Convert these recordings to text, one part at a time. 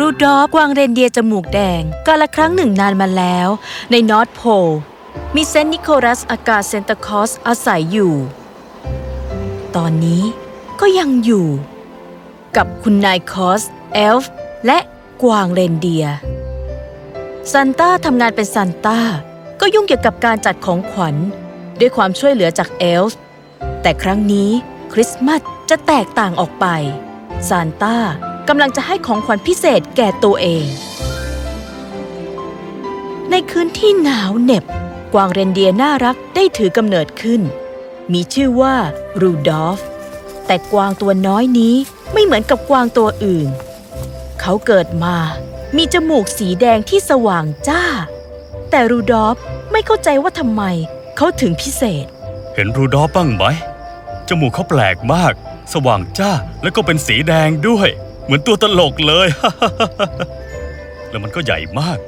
รูดอฟกวางเรนเดียร์จมูกแดง กาละครั้งหนึ่งนานมาแล้ว ใน North Pole มีเซนต์นิโคลัส aka ซานตาคลอสอาศัยอยู่ ตอนนี้ก็ยังอยู่ กับคุณนายคลอสเอลฟ์และกวางเรนเดียร์ซานต้าทำงานเป็นซานต้าก็ยุ่งเกี่ยวกับการจัดของขวัญ ด้วยความช่วยเหลือจากเอลฟ์แต่ครั้งนี้คริสต์มาสจะแตกต่างออกไปซานต้า กำลังจะให้ของขวัญพิเศษแก่ตัวเอง ในคืนที่หนาวเหน็บ กวางเรนเดียร์น่ารักได้ถือกำเนิดขึ้น มีชื่อว่ารูดอฟ แต่กวางตัวน้อยนี้ไม่เหมือนกับกวางตัวอื่น เขาเกิดมามีจมูกสีแดงที่สว่างจ้า แต่รูดอฟไม่เข้าใจว่าทำไมเขาถึงพิเศษ เห็นรูดอฟบ้างไหม จมูกเขาแปลกมาก สว่างจ้าแล้วก็เป็นสีแดงด้วย เหมือนตัวตลกเลย แล้วมันก็ใหญ่มาก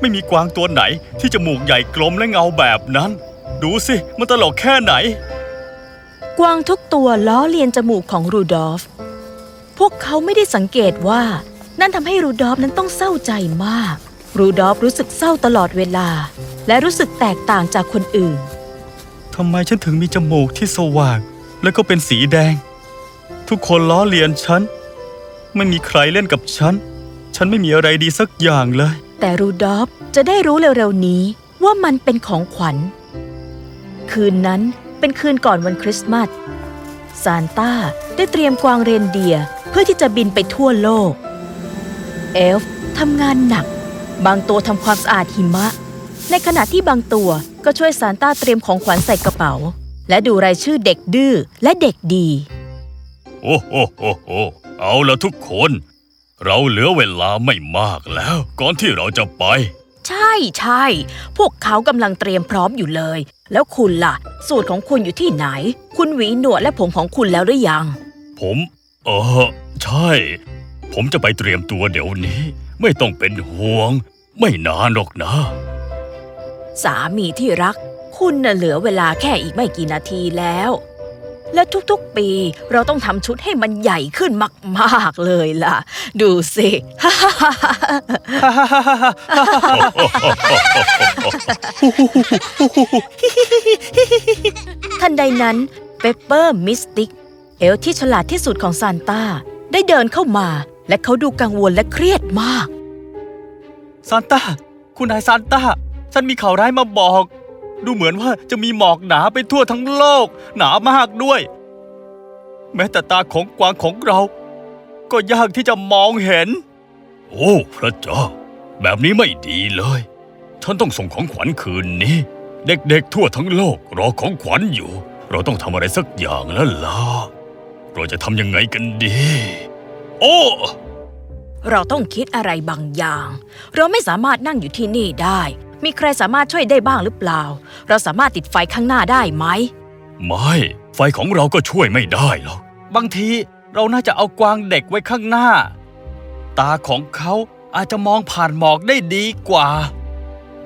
ไม่มีกวางตัวไหนที่จมูกใหญ่กลมและเงาแบบนั้น ดูสิ มันตลกแค่ไหน กวางทุกตัวล้อเลียนจมูกของรูดอฟ พวกเขาไม่ได้สังเกตว่า นั่นทำให้รูดอฟนั้นต้องเศร้าใจมาก รูดอฟรู้สึกเศร้าตลอดเวลา และรู้สึกแตกต่างจากคนอื่นทำไมฉันถึงมีจมูกที่สว่าง แล้วก็เป็นสีแดง ทุกคนล้อเลียนฉัน ไม่มีใครเล่นกับฉัน ฉันไม่มีอะไรดีสักอย่างเลย แต่รูดอฟจะได้รู้เร็วๆนี้ว่ามันเป็นของขวัญ คืนนั้นเป็นคืนก่อนวันคริสต์มาสซานต้าได้เตรียมกวางเรนเดียร์เพื่อที่จะบินไปทั่วโลก เอลฟ์ทำงานหนัก บางตัวทำความสะอาดหิมะ ในขณะที่บางตัวก็ช่วยซานต้าเตรียมของขวัญใส่กระเป๋า และดูรายชื่อเด็กดื้อและเด็กดี โอ้โหโหโห เอาละทุกคน เราเหลือเวลาไม่มากแล้ว ก่อนที่เราจะไป ใช่ใช่พวกเขากำลังเตรียมพร้อมอยู่เลย แล้วคุณล่ะ สูตรของคุณอยู่ที่ไหน คุณหวีหนวดและผมของคุณแล้วหรือยัง ผมเออใช่ ผมจะไปเตรียมตัวเดี๋ยวนี้ ไม่ต้องเป็นห่วง ไม่นานหรอกนะ สามีที่รัก คุณน่ะเหลือเวลาแค่อีกไม่กี่นาทีแล้ว และทุกๆปีเราต้องทำชุดให้มันใหญ่ขึ้นมากๆเลยล่ะ ดูสิทันใดนั้นเปปเปอร์มินต์สติ๊ก เอลฟ์ที่ฉลาดที่สุดของซานต้า ได้เดินเข้ามา และเขาดูกังวลและเครียดมาก ซานต้า คุณนายซานต้า ฉันมีข่าวร้ายมาบอก ดูเหมือนว่าจะมีหมอกหนาไปทั่วทั้งโลก หนามากด้วย แม้แต่ตาของกวางของเรา ก็ยากที่จะมองเห็น โอ้พระเจ้า แบบนี้ไม่ดีเลย ฉันต้องส่งของขวัญคืนนี้ เด็กๆทั่วทั้งโลก รอของขวัญอยู่ เราต้องทำอะไรสักอย่างแล้วล่ะเราจะทำยังไงกันดี โอ้ เราต้องคิดอะไรบางอย่าง เราไม่สามารถนั่งอยู่ที่นี่ได้ มีใครสามารถช่วยได้บ้างหรือเปล่า เราสามารถติดไฟข้างหน้าได้ไหม ไม่ ไฟของเราก็ช่วยไม่ได้หรอก บางทีเราน่าจะเอากวางเด็กไว้ข้างหน้า ตาของเขาอาจจะมองผ่านหมอกได้ดีกว่า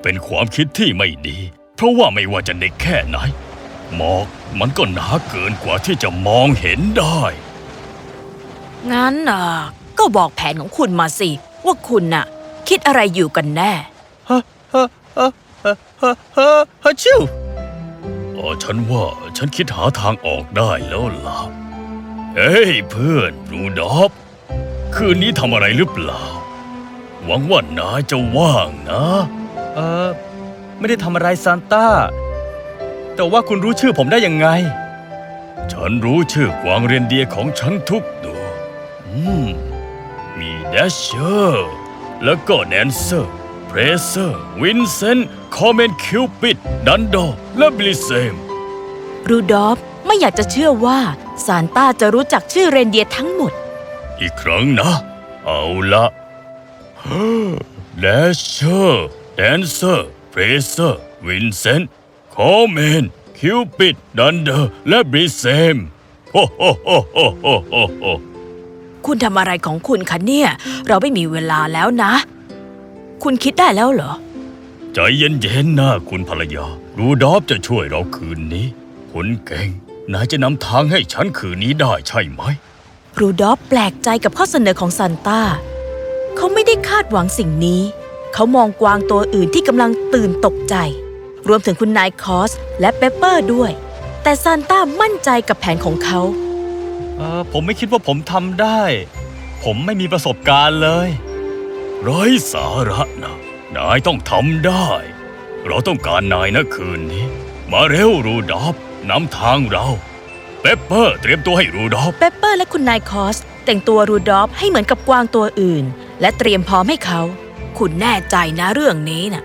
เป็นความคิดที่ไม่ดี เพราะว่าไม่ว่าจะเด็กแค่ไหน หมอกมันก็หนาเกินกว่าที่จะมองเห็นได้ งั้นน่ะ ก็บอกแผนของคุณมาสิ ว่าคุณน่ะ คิดอะไรอยู่กันแน่ฮะฮะฮะฮะฮะฮะฮะชิวอ๋อฉันว่าฉันคิดหาทางออกได้แล้วล่ะ เฮ้ยเพื่อนรูดอฟคืนนี้ทำอะไรหรือเปล่า หวังว่านายจะว่างนะ เออไม่ได้ทำอะไรซานต้า แต่ว่าคุณรู้ชื่อผมได้ยังไง ฉันรู้ชื่อกวางเรนเดียร์ของฉันทุกตัว อืม มีแดชเชอร์แล้วก็แดนเซอร์แพรนเซอร์วิกเซนคอเมทคิวปิดดันเดอร์และบลิทเซนรูดอฟไม่อยากจะเชื่อว่าซานต้าจะรู้จักชื่อเรนเดียร์ทั้งหมด อีกครั้งนะ เอาละแดชเชอร์แดนเซอร์แพรนเซอร์วิกเซนคอเมทคิวปิดดันเดอร์และบลิทเซนโฮโฮโฮโฮโฮโฮโฮ คุณทำอะไรของคุณคะเนี่ย เราไม่มีเวลาแล้วนะ คุณคิดได้แล้วเหรอ ใจเย็นๆนะคุณภรรยา รูดอฟจะช่วยเราคืนนี้ คุณเก่ง นายจะนำทางให้ฉันคืนนี้ได้ใช่ไหม รูดอฟแปลกใจกับข้อเสนอของซานต้า เขาไม่ได้คาดหวังสิ่งนี้ เขามองกวางตัวอื่นที่กำลังตื่นตกใจ รวมถึงคุณนายคอสและเปปเปอร์ด้วย แต่ซานต้ามั่นใจกับแผนของเขา เออผมไม่คิดว่าผมทำได้ ผมไม่มีประสบการณ์เลยไร้สาระนะนายต้องทำได้ เราต้องการนายนะคืนนี้ มาเร็วรูดอฟนำทางเรา เปปเปอร์เตรียมตัวให้รูดอฟเปปเปอร์และคุณนายคลอส แต่งตัวรูดอฟให้เหมือนกับกวางตัวอื่น และเตรียมพร้อมให้เขา คุณแน่ใจนะเรื่องนี้น่ะ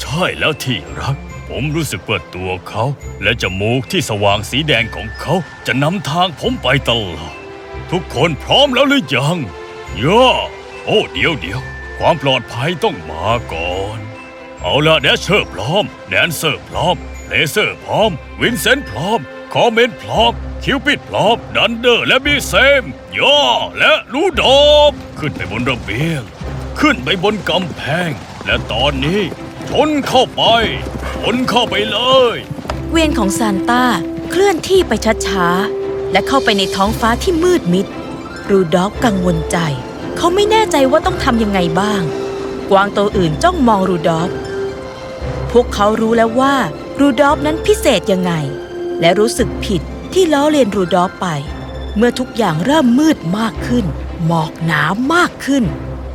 ใช่แล้วที่รัก ผมรู้สึกว่าตัวเขา และจมูกที่สว่างสีแดงของเขา จะนำทางผมไปตลอด ทุกคนพร้อมแล้วหรือยัง yeah โอ้เดี๋ยวเดี๋ยวความปลอดภัยต้องมาก่อน เอาละแดชเชอร์พร้อม แดนเซอร์พร้อมเลเซอร์พร้อม วินเซนต์พร้อม คอมเมนต์พร้อม คิวปิดพร้อม ดันเดอร์และบลิทเซน yeah และรูดอฟขึ้นไปบนระเบียง ขึ้นไปบนกำแพง และตอนนี้ชนเข้าไป นเข้าไปเลย เวียนของซานต้าเคลื่อนที่ไปช้าๆ และเข้าไปในท้องฟ้าที่มืดมิด รูดอฟกังวลใจ เขาไม่แน่ใจว่าต้องทำยังไงบ้าง กวางตัวอื่นจ้องมองรูดอฟพวกเขารู้แล้วว่ารูดอฟนั้นพิเศษยังไง และรู้สึกผิดที่ล้อเลียนรูดอฟไป เมื่อทุกอย่างเริ่มมืดมากขึ้น หมอกหนามากขึ้น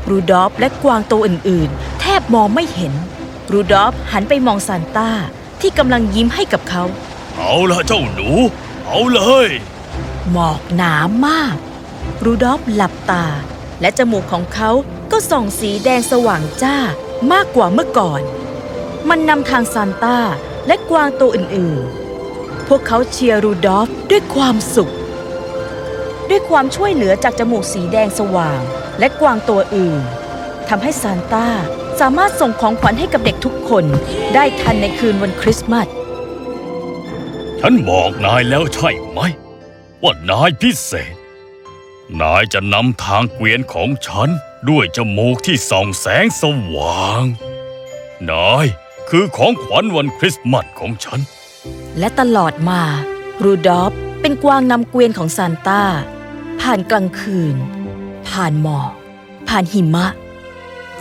รูดอฟและกวางตัวอื่นๆ แทบมองไม่เห็น รูดอฟหันไปมองซานต้าที่กำลังยิ้มให้กับเขา เอาละเจ้าหนู เอาเลย หมอกหนามาก รูดอฟหลับตา และจมูกของเขาก็ส่องสีแดงสว่างจ้ามากกว่าเมื่อก่อน มันนำทางซานต้าและกวางตัวอื่นๆ พวกเขาเชียร์รูดอฟด้วยความสุข ด้วยความช่วยเหลือจากจมูกสีแดงสว่าง และกวางตัวอื่นทำให้ซานต้า สามารถส่งของขวัญให้กับเด็กทุกคน ได้ทันในคืนวันคริสต์มาส ฉันบอกนายแล้วใช่ไหม ว่านายพิเศษ นายจะนำทางเกวียนของฉันด้วยจมูกที่ส่องแสงสว่าง นายคือของขวัญวันคริสต์มาสของฉัน และตลอดมา รูดอฟเป็นกวางนำเกวียนของซานต้า ผ่านกลางคืน ผ่านหมอกผ่านหิมะ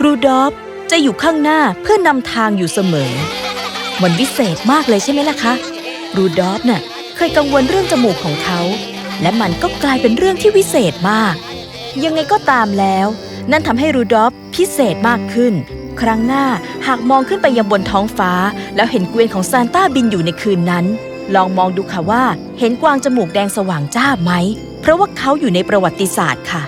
รูดอฟ จะอยู่ข้างหน้าเพื่อนำทางอยู่เสมอ มันวิเศษมากเลยใช่ไหมล่ะคะ รูดอฟน่ะเคยกังวลเรื่องจมูกของเขา และมันก็กลายเป็นเรื่องที่วิเศษมาก ยังไงก็ตามแล้ว นั่นทำให้รูดอฟพิเศษมากขึ้น ครั้งหน้าหากมองขึ้นไปยังบนท้องฟ้า แล้วเห็นเกวียนของซานต้าบินอยู่ในคืนนั้น ลองมองดูค่ะว่า เห็นกวางจมูกแดงสว่างจ้าไหม เพราะว่าเขาอยู่ในประวัติศาสตร์ค่ะ